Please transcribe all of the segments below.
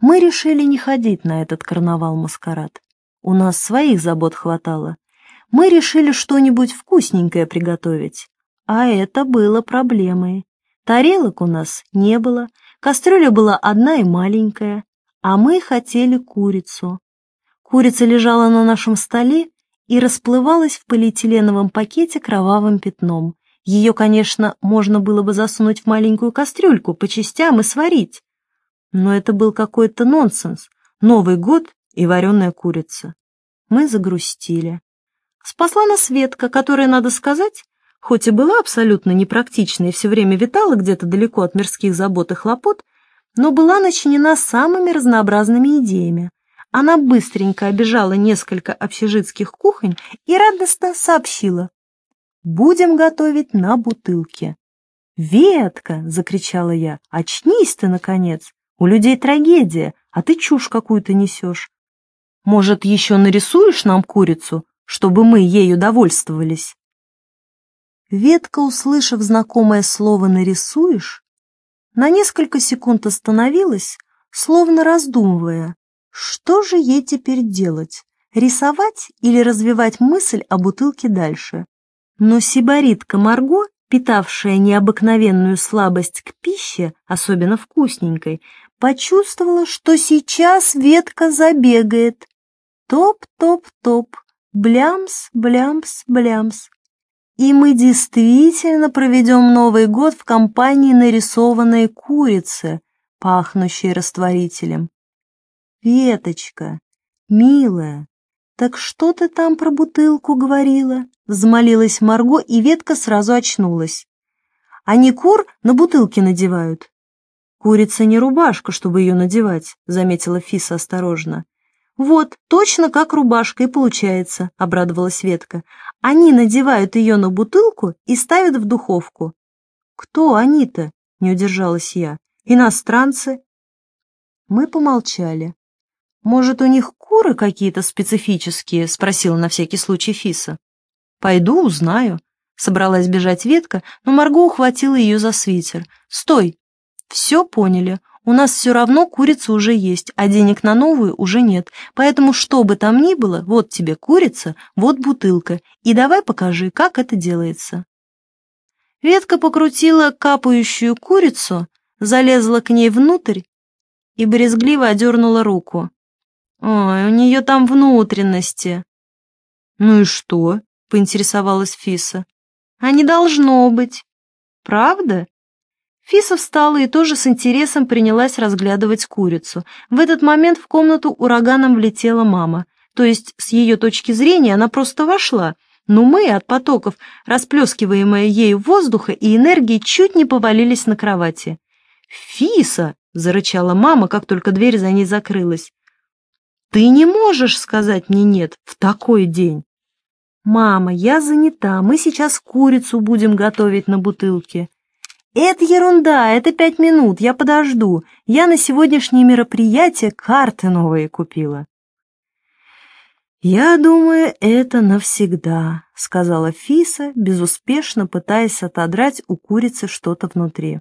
Мы решили не ходить на этот карнавал-маскарад. У нас своих забот хватало. Мы решили что-нибудь вкусненькое приготовить. А это было проблемой. Тарелок у нас не было, кастрюля была одна и маленькая, а мы хотели курицу. Курица лежала на нашем столе и расплывалась в полиэтиленовом пакете кровавым пятном. Ее, конечно, можно было бы засунуть в маленькую кастрюльку по частям и сварить. Но это был какой-то нонсенс. Новый год и вареная курица. Мы загрустили. Спасла нас Ветка, которая, надо сказать, хоть и была абсолютно непрактичной и все время витала где-то далеко от мирских забот и хлопот, но была начинена самыми разнообразными идеями. Она быстренько обижала несколько общежитских кухонь и радостно сообщила. «Будем готовить на бутылке». «Ветка!» — закричала я. «Очнись ты, наконец! У людей трагедия, а ты чушь какую-то несешь. Может, еще нарисуешь нам курицу, чтобы мы ею довольствовались?» Ветка, услышав знакомое слово «нарисуешь», на несколько секунд остановилась, словно раздумывая, что же ей теперь делать, рисовать или развивать мысль о бутылке дальше. Но сибаритка Марго, питавшая необыкновенную слабость к пище, особенно вкусненькой, почувствовала, что сейчас ветка забегает. Топ-топ-топ, блямс, блямс, блямс. И мы действительно проведем Новый год в компании нарисованной курицы, пахнущей растворителем. Веточка, милая, так что ты там про бутылку говорила? Взмолилась Марго, и ветка сразу очнулась. Они кур на бутылки надевают. Курица не рубашка, чтобы ее надевать, заметила Фиса осторожно. «Вот, точно как рубашка и получается», — обрадовалась Ветка. «Они надевают ее на бутылку и ставят в духовку». «Кто они-то?» — не удержалась я. «Иностранцы?» Мы помолчали. «Может, у них куры какие-то специфические?» — спросила на всякий случай Фиса. «Пойду, узнаю». Собралась бежать ветка, но Марго ухватила ее за свитер. «Стой! Все поняли. У нас все равно курица уже есть, а денег на новую уже нет. Поэтому что бы там ни было, вот тебе курица, вот бутылка, и давай покажи, как это делается. Ветка покрутила капающую курицу, залезла к ней внутрь и брезгливо одернула руку. «Ой, у нее там внутренности». «Ну и что?» — поинтересовалась Фиса. «А не должно быть». «Правда?» Фиса встала и тоже с интересом принялась разглядывать курицу. В этот момент в комнату ураганом влетела мама. То есть, с ее точки зрения, она просто вошла. Но мы от потоков, расплескиваемые ею воздуха и энергии, чуть не повалились на кровати. «Фиса!» — зарычала мама, как только дверь за ней закрылась. «Ты не можешь сказать мне «нет» в такой день!» «Мама, я занята, мы сейчас курицу будем готовить на бутылке». «Это ерунда, это пять минут, я подожду. Я на сегодняшнее мероприятие карты новые купила». «Я думаю, это навсегда», — сказала Фиса, безуспешно пытаясь отодрать у курицы что-то внутри.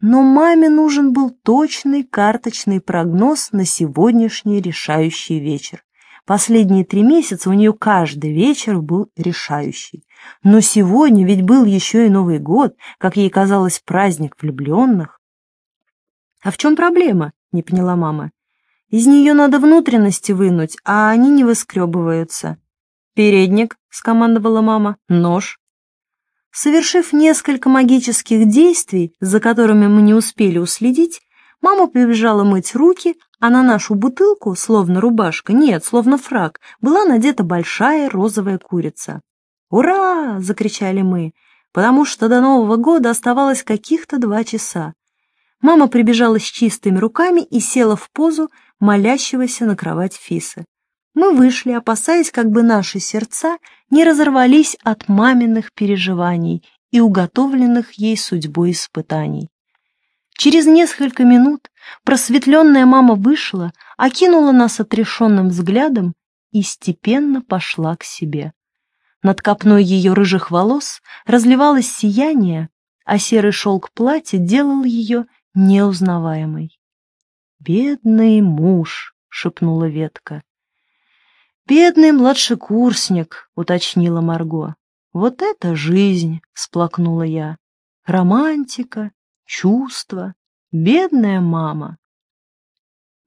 Но маме нужен был точный карточный прогноз на сегодняшний решающий вечер. Последние три месяца у нее каждый вечер был решающий. Но сегодня ведь был еще и Новый год, как ей казалось, праздник влюбленных. «А в чем проблема?» — не поняла мама. «Из нее надо внутренности вынуть, а они не выскребываются». «Передник», — скомандовала мама, — «нож». Совершив несколько магических действий, за которыми мы не успели уследить, мама побежала мыть руки, а на нашу бутылку, словно рубашка, нет, словно фраг, была надета большая розовая курица. «Ура!» — закричали мы, потому что до Нового года оставалось каких-то два часа. Мама прибежала с чистыми руками и села в позу молящегося на кровать Фисы. Мы вышли, опасаясь, как бы наши сердца не разорвались от маминых переживаний и уготовленных ей судьбой испытаний. Через несколько минут просветленная мама вышла, окинула нас отрешенным взглядом и степенно пошла к себе. Над копной ее рыжих волос разливалось сияние, а серый шелк платья делал ее неузнаваемой. «Бедный муж», — шепнула ветка. «Бедный младшекурсник», — уточнила Марго. «Вот это жизнь!» — сплакнула я. «Романтика, чувства, бедная мама».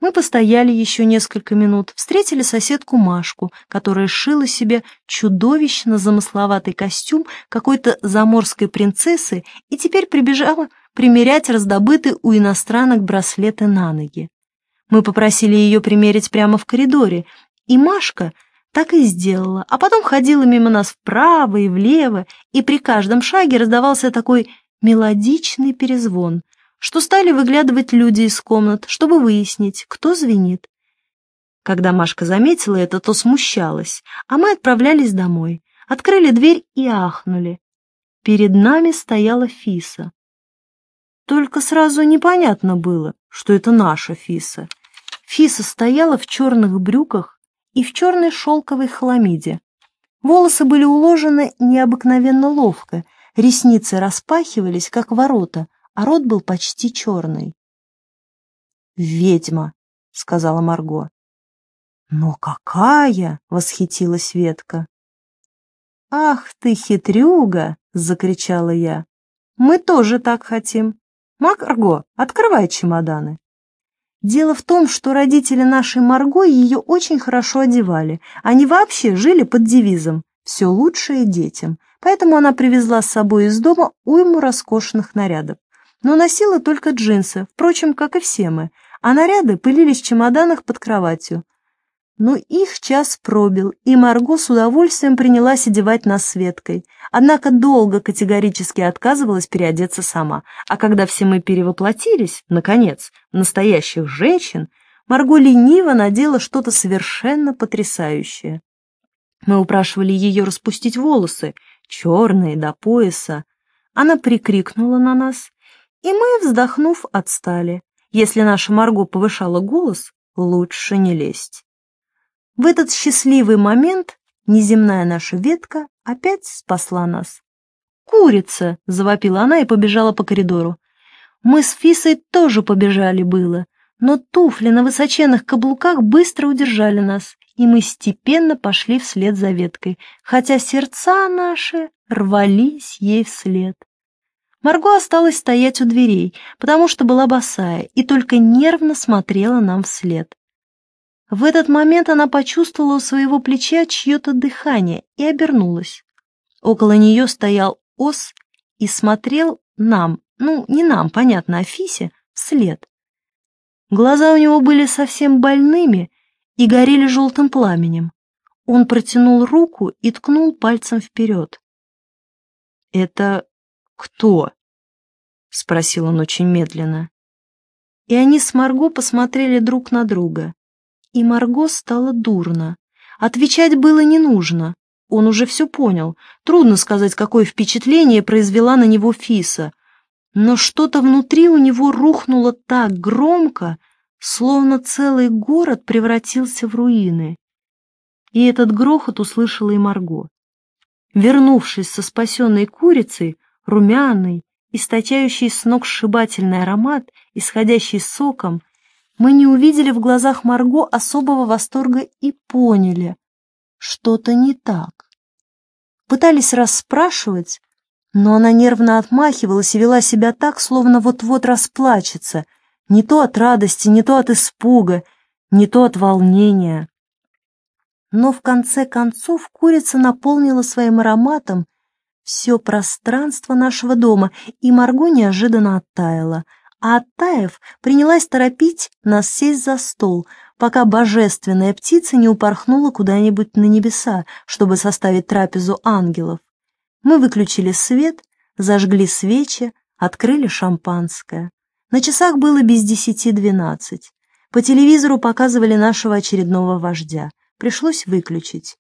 Мы постояли еще несколько минут, встретили соседку Машку, которая шила себе чудовищно замысловатый костюм какой-то заморской принцессы и теперь прибежала примерять раздобытые у иностранок браслеты на ноги. Мы попросили ее примерить прямо в коридоре, и Машка так и сделала, а потом ходила мимо нас вправо и влево, и при каждом шаге раздавался такой мелодичный перезвон, что стали выглядывать люди из комнат, чтобы выяснить, кто звенит. Когда Машка заметила это, то смущалась, а мы отправлялись домой, открыли дверь и ахнули. Перед нами стояла Фиса. Только сразу непонятно было, что это наша Фиса. Фиса стояла в черных брюках и в черной шелковой хламиде. Волосы были уложены необыкновенно ловко, ресницы распахивались, как ворота, а рот был почти черный. «Ведьма», — сказала Марго. «Но какая!» — восхитилась Ветка. «Ах ты хитрюга!» — закричала я. «Мы тоже так хотим. Марго, открывай чемоданы». Дело в том, что родители нашей Марго ее очень хорошо одевали. Они вообще жили под девизом «все лучшее детям», поэтому она привезла с собой из дома уйму роскошных нарядов. Но носила только джинсы, впрочем, как и все мы, а наряды пылились в чемоданах под кроватью. Но их час пробил, и Марго с удовольствием принялась одевать нас Светкой. Однако долго категорически отказывалась переодеться сама. А когда все мы перевоплотились, наконец, настоящих женщин, Марго лениво надела что-то совершенно потрясающее. Мы упрашивали ее распустить волосы, черные до пояса. Она прикрикнула на нас, и мы, вздохнув, отстали. Если наша Марго повышала голос, лучше не лезть. В этот счастливый момент неземная наша ветка опять спасла нас. «Курица!» — завопила она и побежала по коридору. Мы с Фисой тоже побежали было, но туфли на высоченных каблуках быстро удержали нас, и мы степенно пошли вслед за веткой, хотя сердца наши рвались ей вслед. Марго осталась стоять у дверей, потому что была босая и только нервно смотрела нам вслед. В этот момент она почувствовала у своего плеча чье-то дыхание и обернулась. Около нее стоял ос и смотрел нам, ну, не нам, понятно, а Фисе, вслед. Глаза у него были совсем больными и горели желтым пламенем. Он протянул руку и ткнул пальцем вперед. «Это кто?» — спросил он очень медленно. И они с Марго посмотрели друг на друга и Марго стало дурно. Отвечать было не нужно. Он уже все понял. Трудно сказать, какое впечатление произвела на него Фиса. Но что-то внутри у него рухнуло так громко, словно целый город превратился в руины. И этот грохот услышала и Марго. Вернувшись со спасенной курицей, румяной, источающей с ног сшибательный аромат, исходящий соком, мы не увидели в глазах Марго особого восторга и поняли, что-то не так. Пытались расспрашивать, но она нервно отмахивалась и вела себя так, словно вот-вот расплачется, не то от радости, не то от испуга, не то от волнения. Но в конце концов курица наполнила своим ароматом все пространство нашего дома, и Марго неожиданно оттаяла — а оттаив, принялась торопить нас сесть за стол, пока божественная птица не упорхнула куда-нибудь на небеса, чтобы составить трапезу ангелов. Мы выключили свет, зажгли свечи, открыли шампанское. На часах было без десяти двенадцать. По телевизору показывали нашего очередного вождя. Пришлось выключить.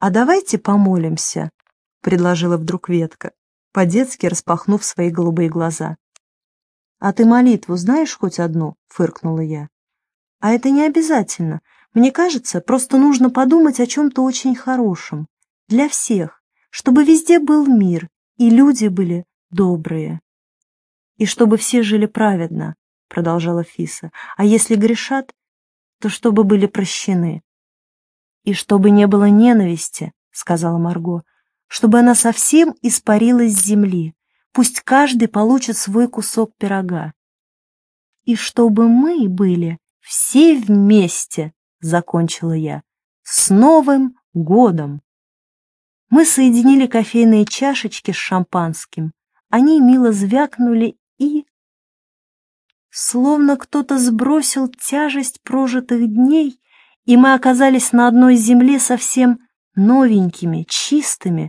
«А давайте помолимся», — предложила вдруг ветка, по-детски распахнув свои голубые глаза. «А ты молитву знаешь хоть одну?» — фыркнула я. «А это не обязательно. Мне кажется, просто нужно подумать о чем-то очень хорошем. Для всех. Чтобы везде был мир, и люди были добрые. И чтобы все жили праведно», — продолжала Фиса. «А если грешат, то чтобы были прощены». «И чтобы не было ненависти», — сказала Марго, «чтобы она совсем испарилась с земли. Пусть каждый получит свой кусок пирога. И чтобы мы были все вместе», — закончила я, — «с Новым годом!» Мы соединили кофейные чашечки с шампанским. Они мило звякнули и... Словно кто-то сбросил тяжесть прожитых дней, и мы оказались на одной земле совсем новенькими, чистыми,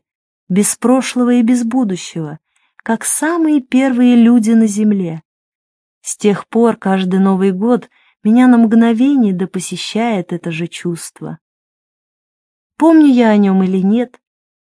без прошлого и без будущего, как самые первые люди на земле. С тех пор каждый Новый год меня на мгновение да посещает это же чувство. Помню я о нем или нет,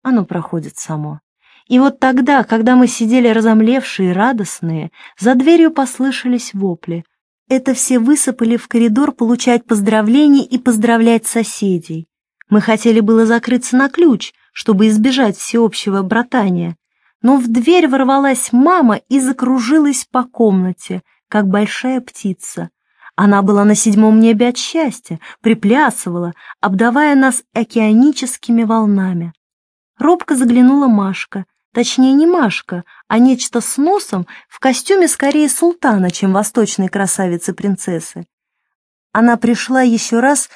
оно проходит само. И вот тогда, когда мы сидели разомлевшие и радостные, за дверью послышались вопли. Это все высыпали в коридор получать поздравления и поздравлять соседей. Мы хотели было закрыться на ключ, чтобы избежать всеобщего братания, но в дверь ворвалась мама и закружилась по комнате, как большая птица. Она была на седьмом небе от счастья, приплясывала, обдавая нас океаническими волнами. Робко заглянула Машка, точнее не Машка, а нечто с носом в костюме скорее султана, чем восточной красавицы-принцессы. Она пришла еще раз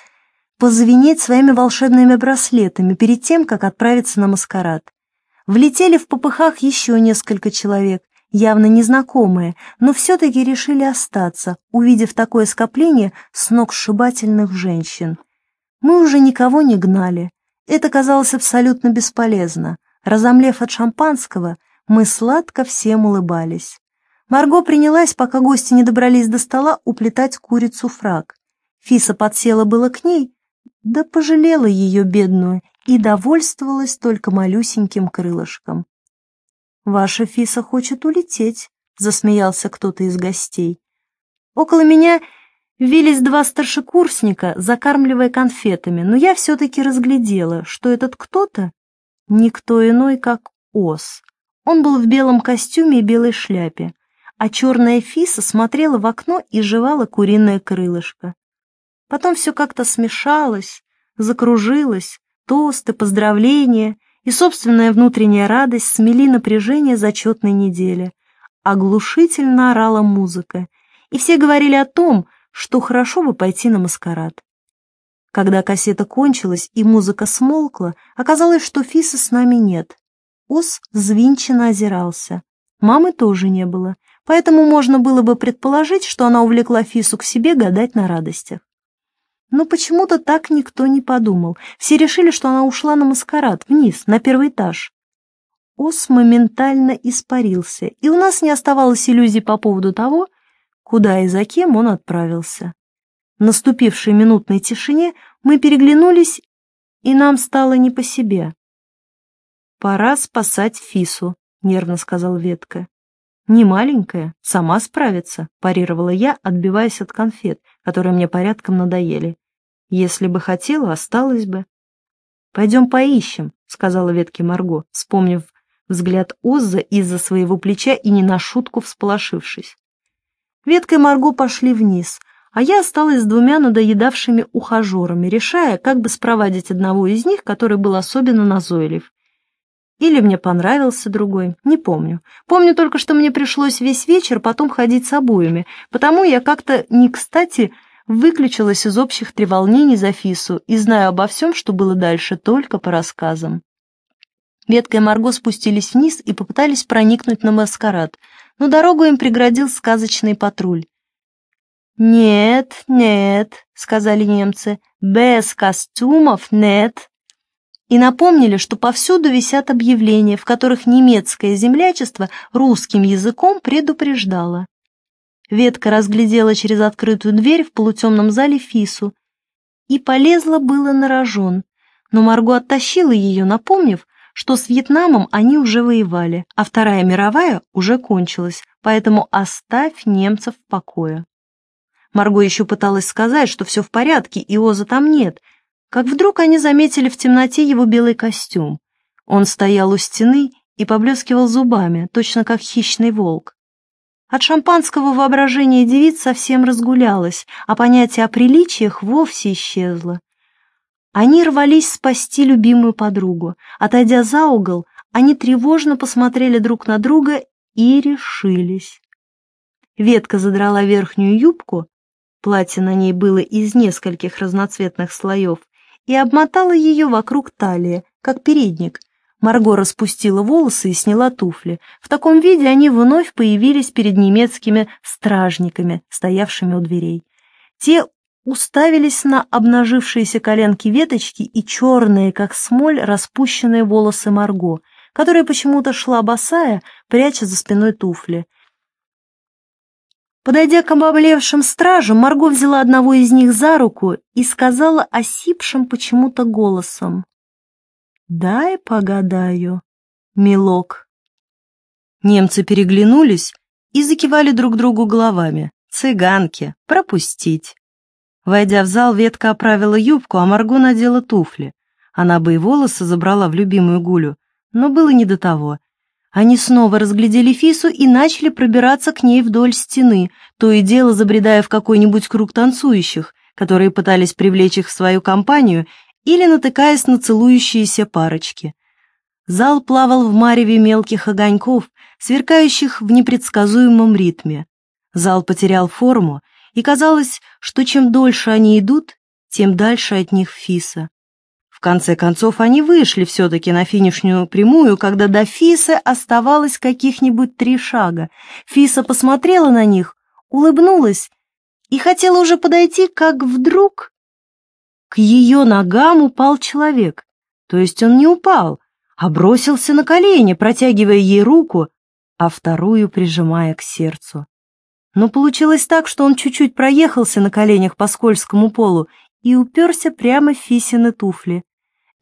позвенеть своими волшебными браслетами перед тем, как отправиться на маскарад. Влетели в попыхах еще несколько человек, явно незнакомые, но все-таки решили остаться, увидев такое скопление сногсшибательных женщин. Мы уже никого не гнали. Это казалось абсолютно бесполезно. Разомлев от шампанского, мы сладко всем улыбались. Марго принялась, пока гости не добрались до стола, уплетать курицу фраг. Фиса подсела было к ней, да пожалела ее бедную и довольствовалась только малюсеньким крылышком. «Ваша Фиса хочет улететь», — засмеялся кто-то из гостей. Около меня вились два старшекурсника, закармливая конфетами, но я все-таки разглядела, что этот кто-то никто иной, как Ос. Он был в белом костюме и белой шляпе, а черная Фиса смотрела в окно и жевала куриное крылышко. Потом все как-то смешалось, закружилось, тосты, поздравления — и собственная внутренняя радость смели напряжение зачетной недели. Оглушительно орала музыка, и все говорили о том, что хорошо бы пойти на маскарад. Когда кассета кончилась и музыка смолкла, оказалось, что Фиса с нами нет. Ос взвинченно озирался. Мамы тоже не было, поэтому можно было бы предположить, что она увлекла Фису к себе гадать на радостях. Но почему-то так никто не подумал. Все решили, что она ушла на маскарад, вниз, на первый этаж. Ос моментально испарился, и у нас не оставалось иллюзий по поводу того, куда и за кем он отправился. В наступившей минутной тишине мы переглянулись, и нам стало не по себе. «Пора спасать Фису», — нервно сказал Ветка. «Не маленькая, сама справится», — парировала я, отбиваясь от конфет, которые мне порядком надоели. «Если бы хотела, осталось бы». «Пойдем поищем», — сказала ветке Марго, вспомнив взгляд Озза из-за своего плеча и не на шутку всполошившись. Веткой Марго пошли вниз, а я осталась с двумя надоедавшими ухажерами, решая, как бы спровадить одного из них, который был особенно назойлив. Или мне понравился другой, не помню. Помню только, что мне пришлось весь вечер потом ходить с обоими, потому я как-то не кстати выключилась из общих треволнений за Фису и знаю обо всем, что было дальше, только по рассказам. Ветка и Марго спустились вниз и попытались проникнуть на маскарад, но дорогу им преградил сказочный патруль. «Нет, нет», — сказали немцы, — «без костюмов нет» и напомнили, что повсюду висят объявления, в которых немецкое землячество русским языком предупреждало. Ветка разглядела через открытую дверь в полутемном зале Фису и полезла было на рожон, но Марго оттащила ее, напомнив, что с Вьетнамом они уже воевали, а Вторая мировая уже кончилась, поэтому оставь немцев в покое. Марго еще пыталась сказать, что все в порядке, и Оза там нет, как вдруг они заметили в темноте его белый костюм. Он стоял у стены и поблескивал зубами, точно как хищный волк. От шампанского воображения девиц совсем разгулялось, а понятие о приличиях вовсе исчезло. Они рвались спасти любимую подругу. Отойдя за угол, они тревожно посмотрели друг на друга и решились. Ветка задрала верхнюю юбку, платье на ней было из нескольких разноцветных слоев, и обмотала ее вокруг талии, как передник. Марго распустила волосы и сняла туфли. В таком виде они вновь появились перед немецкими стражниками, стоявшими у дверей. Те уставились на обнажившиеся коленки веточки и черные, как смоль, распущенные волосы Марго, которая почему-то шла босая, пряча за спиной туфли. Подойдя к обомлевшим стражам, Марго взяла одного из них за руку и сказала осипшим почему-то голосом. «Дай погадаю, милок». Немцы переглянулись и закивали друг другу головами. «Цыганки, пропустить». Войдя в зал, ветка оправила юбку, а Марго надела туфли. Она бы и волосы забрала в любимую гулю, но было не до того. Они снова разглядели Фису и начали пробираться к ней вдоль стены, то и дело забредая в какой-нибудь круг танцующих, которые пытались привлечь их в свою компанию, или натыкаясь на целующиеся парочки. Зал плавал в мареве мелких огоньков, сверкающих в непредсказуемом ритме. Зал потерял форму, и казалось, что чем дольше они идут, тем дальше от них Фиса. В конце концов, они вышли все-таки на финишную прямую, когда до Фисы оставалось каких-нибудь три шага. Фиса посмотрела на них, улыбнулась и хотела уже подойти, как вдруг... К ее ногам упал человек. То есть он не упал, а бросился на колени, протягивая ей руку, а вторую прижимая к сердцу. Но получилось так, что он чуть-чуть проехался на коленях по скользкому полу и уперся прямо в Фисины туфли.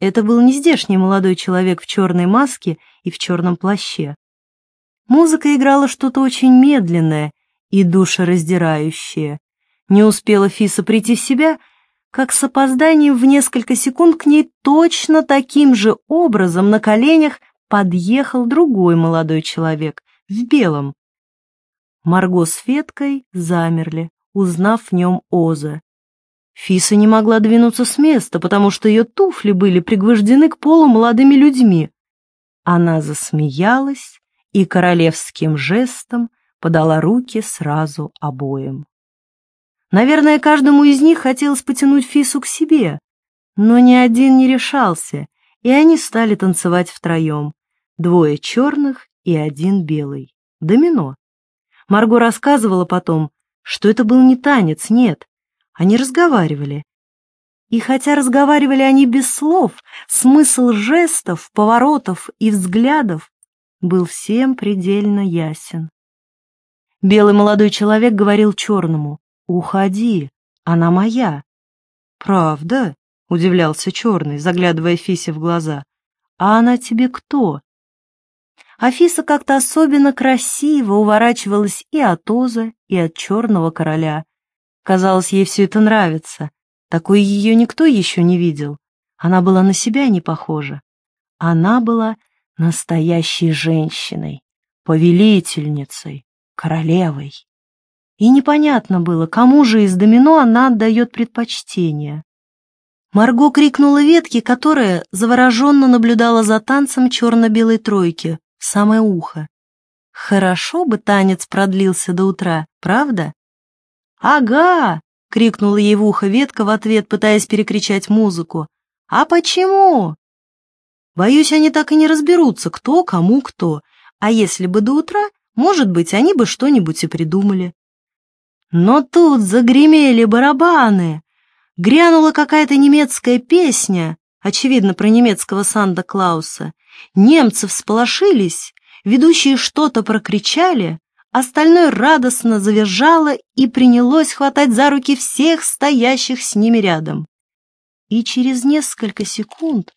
Это был не здешний молодой человек в черной маске и в черном плаще. Музыка играла что-то очень медленное и душераздирающее. Не успела Фиса прийти в себя, как с опозданием в несколько секунд к ней точно таким же образом на коленях подъехал другой молодой человек в белом. Марго с Феткой замерли, узнав в нем Оза. Фиса не могла двинуться с места, потому что ее туфли были пригвождены к полу молодыми людьми. Она засмеялась и королевским жестом подала руки сразу обоим. Наверное, каждому из них хотелось потянуть Фису к себе, но ни один не решался, и они стали танцевать втроем. Двое черных и один белый. Домино. Марго рассказывала потом, что это был не танец, нет, они разговаривали. И хотя разговаривали они без слов, смысл жестов, поворотов и взглядов был всем предельно ясен. Белый молодой человек говорил черному, «Уходи, она моя». «Правда?» — удивлялся черный, заглядывая Фисе в глаза. «А она тебе кто?» Афиса как-то особенно красиво уворачивалась и от Оза, и от черного короля, Казалось, ей все это нравится. Такой ее никто еще не видел. Она была на себя не похожа. Она была настоящей женщиной, повелительницей, королевой. И непонятно было, кому же из домино она отдает предпочтение. Марго крикнула ветке, которая завороженно наблюдала за танцем черно-белой тройки, в самое ухо. Хорошо бы танец продлился до утра, правда? «Ага!» — крикнула ей в ухо ветка в ответ, пытаясь перекричать музыку. «А почему?» Боюсь, они так и не разберутся, кто кому кто. А если бы до утра, может быть, они бы что-нибудь и придумали. Но тут загремели барабаны. Грянула какая-то немецкая песня, очевидно, про немецкого Санта-Клауса. Немцы всполошились, ведущие что-то прокричали, Остальное радостно завизжало и принялось хватать за руки всех стоящих с ними рядом. И через несколько секунд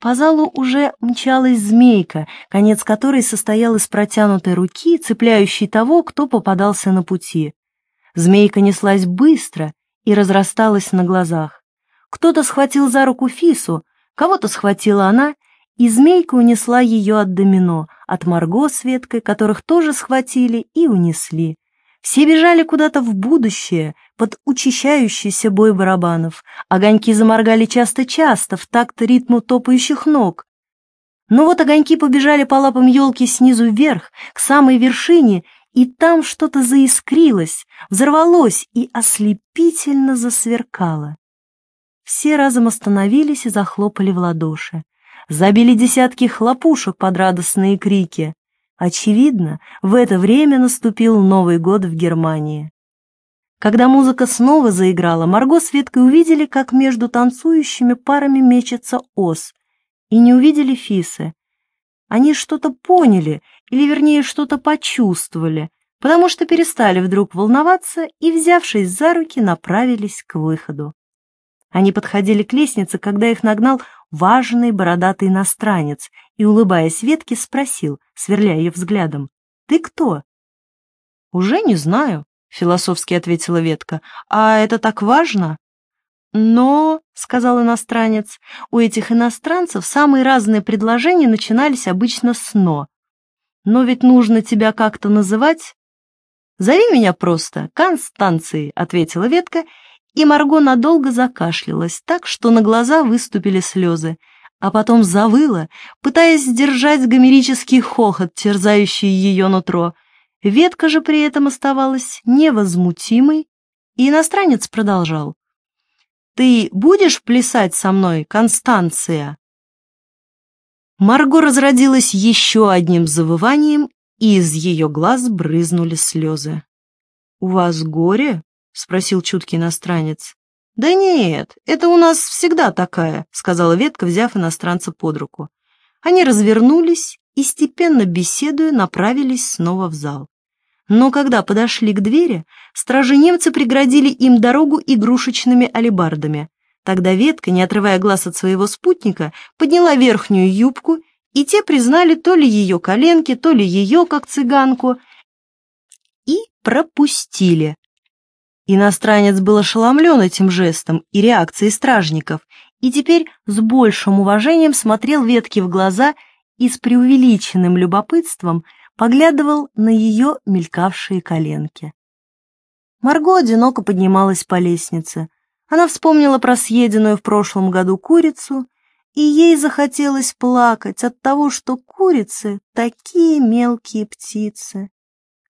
по залу уже мчалась змейка, конец которой состоял из протянутой руки, цепляющей того, кто попадался на пути. Змейка неслась быстро и разрасталась на глазах. Кто-то схватил за руку Фису, кого-то схватила она, и змейка унесла ее от домино, от Марго с Веткой, которых тоже схватили и унесли. Все бежали куда-то в будущее, под учащающийся бой барабанов. Огоньки заморгали часто-часто, в такт ритму топающих ног. Но вот огоньки побежали по лапам елки снизу вверх, к самой вершине, и там что-то заискрилось, взорвалось и ослепительно засверкало. Все разом остановились и захлопали в ладоши. Забили десятки хлопушек под радостные крики. Очевидно, в это время наступил Новый год в Германии. Когда музыка снова заиграла, Марго с Веткой увидели, как между танцующими парами мечется ос, и не увидели Фисы. Они что-то поняли, или вернее что-то почувствовали, потому что перестали вдруг волноваться и, взявшись за руки, направились к выходу. Они подходили к лестнице, когда их нагнал важный бородатый иностранец и, улыбаясь Ветке, спросил, сверляя ее взглядом, «Ты кто?» «Уже не знаю», — философски ответила Ветка. «А это так важно?» «Но», — сказал иностранец, — «у этих иностранцев самые разные предложения начинались обычно с «но». «Но ведь нужно тебя как-то называть». «Зови меня просто Констанцией», — ответила Ветка, и Марго надолго закашлялась так, что на глаза выступили слезы, а потом завыла, пытаясь сдержать гомерический хохот, терзающий ее нутро. Ветка же при этом оставалась невозмутимой, и иностранец продолжал. Ты будешь плясать со мной, Констанция?» Марго разродилась еще одним завыванием, и из ее глаз брызнули слезы. «У вас горе?» — спросил чуткий иностранец. «Да нет, это у нас всегда такая», — сказала ветка, взяв иностранца под руку. Они развернулись и, степенно беседуя, направились снова в зал. Но когда подошли к двери, стражи-немцы преградили им дорогу игрушечными алебардами. Тогда ветка, не отрывая глаз от своего спутника, подняла верхнюю юбку, и те признали то ли ее коленки, то ли ее, как цыганку, и пропустили. Иностранец был ошеломлен этим жестом и реакцией стражников, и теперь с большим уважением смотрел ветки в глаза и с преувеличенным любопытством поглядывал на ее мелькавшие коленки. Марго одиноко поднималась по лестнице. Она вспомнила про съеденную в прошлом году курицу, и ей захотелось плакать от того, что курицы — такие мелкие птицы.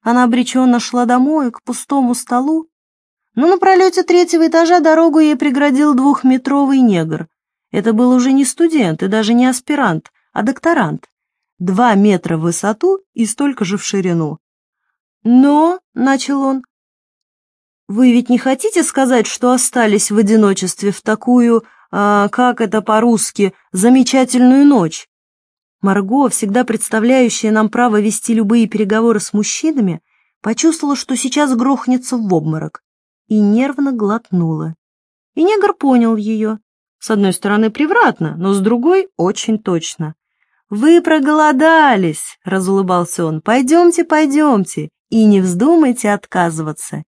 Она обреченно шла домой к пустому столу, но на пролете третьего этажа дорогу ей преградил двухметровый негр. Это был уже не студент и даже не аспирант, а докторант два метра в высоту и столько же в ширину. «Но», — начал он, — «вы ведь не хотите сказать, что остались в одиночестве в такую, а, как это по-русски, замечательную ночь?» Марго, всегда представляющая нам право вести любые переговоры с мужчинами, почувствовала, что сейчас грохнется в обморок, и нервно глотнула. И негр понял ее. С одной стороны, превратно, но с другой — очень точно. «Вы проголодались!» — разулыбался он. «Пойдемте, пойдемте, и не вздумайте отказываться!»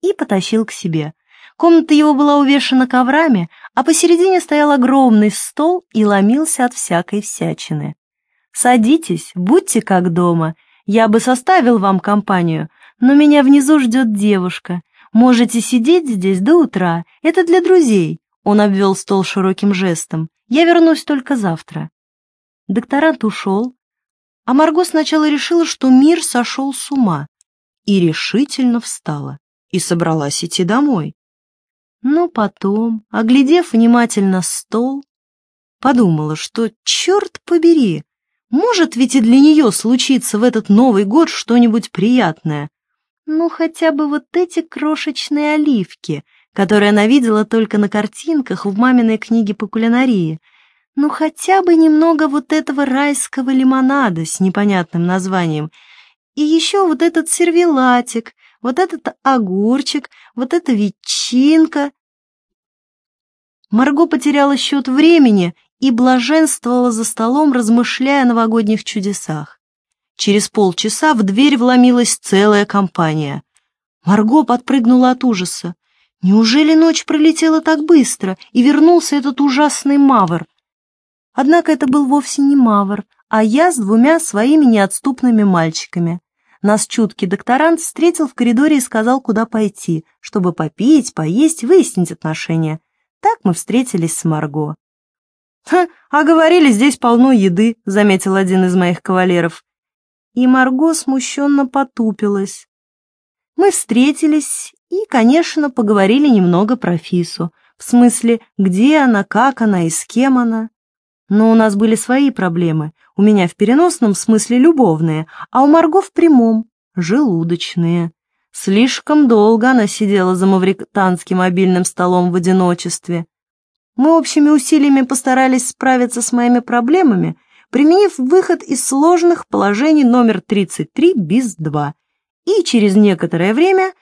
И потащил к себе. Комната его была увешана коврами, а посередине стоял огромный стол и ломился от всякой всячины. «Садитесь, будьте как дома. Я бы составил вам компанию, но меня внизу ждет девушка. Можете сидеть здесь до утра. Это для друзей». Он обвел стол широким жестом. «Я вернусь только завтра». Докторант ушел, а Марго сначала решила, что мир сошел с ума, и решительно встала и собралась идти домой. Но потом, оглядев внимательно стол, подумала, что, черт побери, может ведь и для нее случиться в этот Новый год что-нибудь приятное. Ну, хотя бы вот эти крошечные оливки, которые она видела только на картинках в маминой книге по кулинарии — ну хотя бы немного вот этого райского лимонада с непонятным названием. И еще вот этот сервелатик, вот этот огурчик, вот эта ветчинка. Марго потеряла счет времени и блаженствовала за столом, размышляя о новогодних чудесах. Через полчаса в дверь вломилась целая компания. Марго подпрыгнула от ужаса. Неужели ночь пролетела так быстро, и вернулся этот ужасный мавр? Однако это был вовсе не мавр, а я с двумя своими неотступными мальчиками. Нас чуткий докторант встретил в коридоре и сказал, куда пойти, чтобы попить, поесть, выяснить отношения. Так мы встретились с Марго. «Ха, а говорили, здесь полно еды», — заметил один из моих кавалеров. И Марго смущенно потупилась. Мы встретились и, конечно, поговорили немного про Фису. В смысле, где она, как она и с кем она. Но у нас были свои проблемы. У меня в переносном смысле любовные, а у Марго в прямом — желудочные. Слишком долго она сидела за мавританским мобильным столом в одиночестве. Мы общими усилиями постарались справиться с моими проблемами, применив выход из сложных положений номер 33 bis 2, и через некоторое время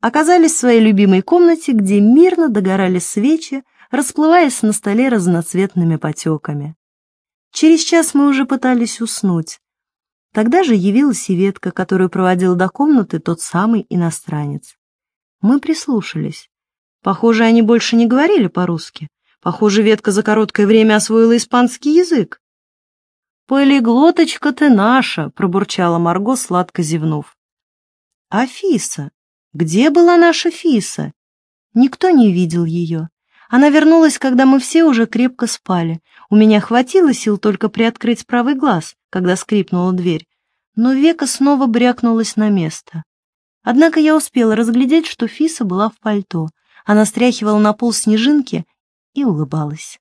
оказались в своей любимой комнате, где мирно догорали свечи, расплываясь на столе разноцветными потеками. Через час мы уже пытались уснуть. Тогда же явилась и ветка, которую проводил до комнаты тот самый иностранец. Мы прислушались. Похоже, они больше не говорили по-русски. Похоже, ветка за короткое время освоила испанский язык. «Полиглоточка ты наша!» — пробурчала Марго, сладко зевнув. «А Фиса? Где была наша Фиса?» Никто не видел ее. Она вернулась, когда мы все уже крепко спали. У меня хватило сил только приоткрыть правый глаз, когда скрипнула дверь, но века снова брякнулась на место. Однако я успела разглядеть, что Фиса была в пальто. Она стряхивала на пол снежинки и улыбалась.